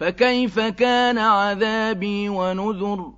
فكيف كان عذابي ونذر